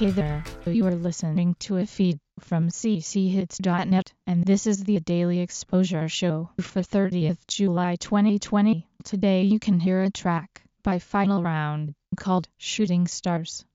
Hey there, you are listening to a feed from cchits.net, and this is the Daily Exposure Show for 30th July 2020. Today you can hear a track by Final Round called Shooting Stars.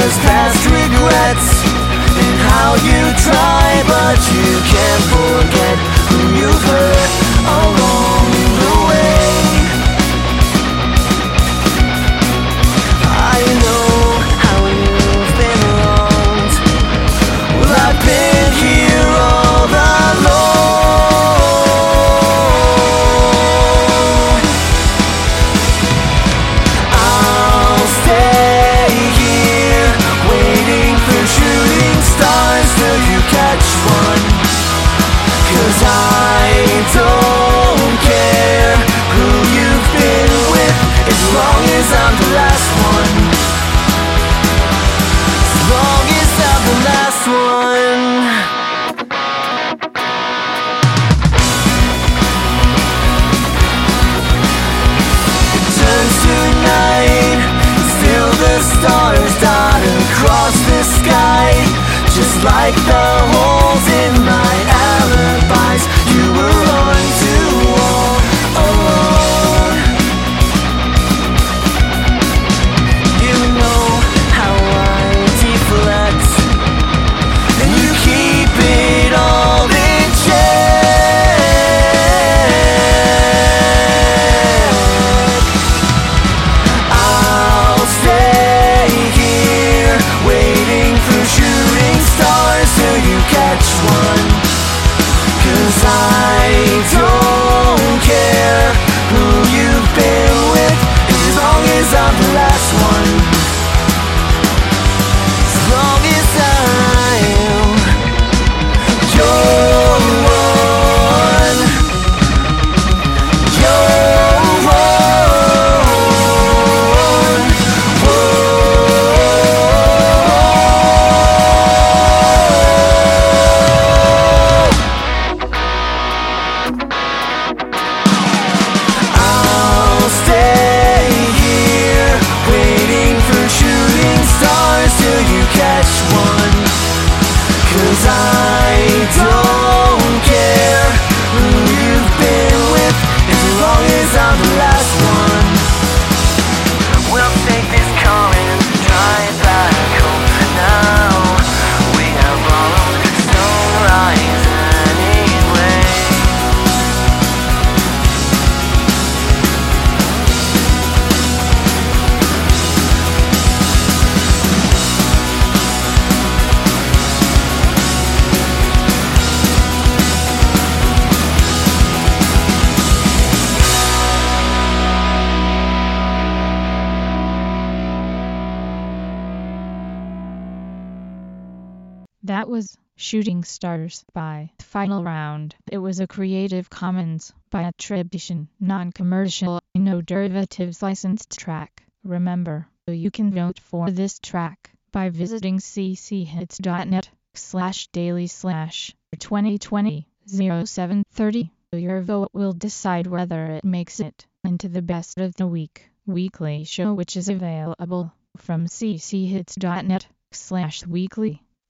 Ideas, past regrets, and how you try, but you can't forget who you've hurt. Oh, Along Cause That was Shooting Stars by Final Round. It was a Creative Commons by attribution, non-commercial, no derivatives licensed track. Remember, you can vote for this track by visiting cchits.net slash daily slash 2020 0730. Your vote will decide whether it makes it into the best of the week weekly show which is available from cchits.net slash weekly.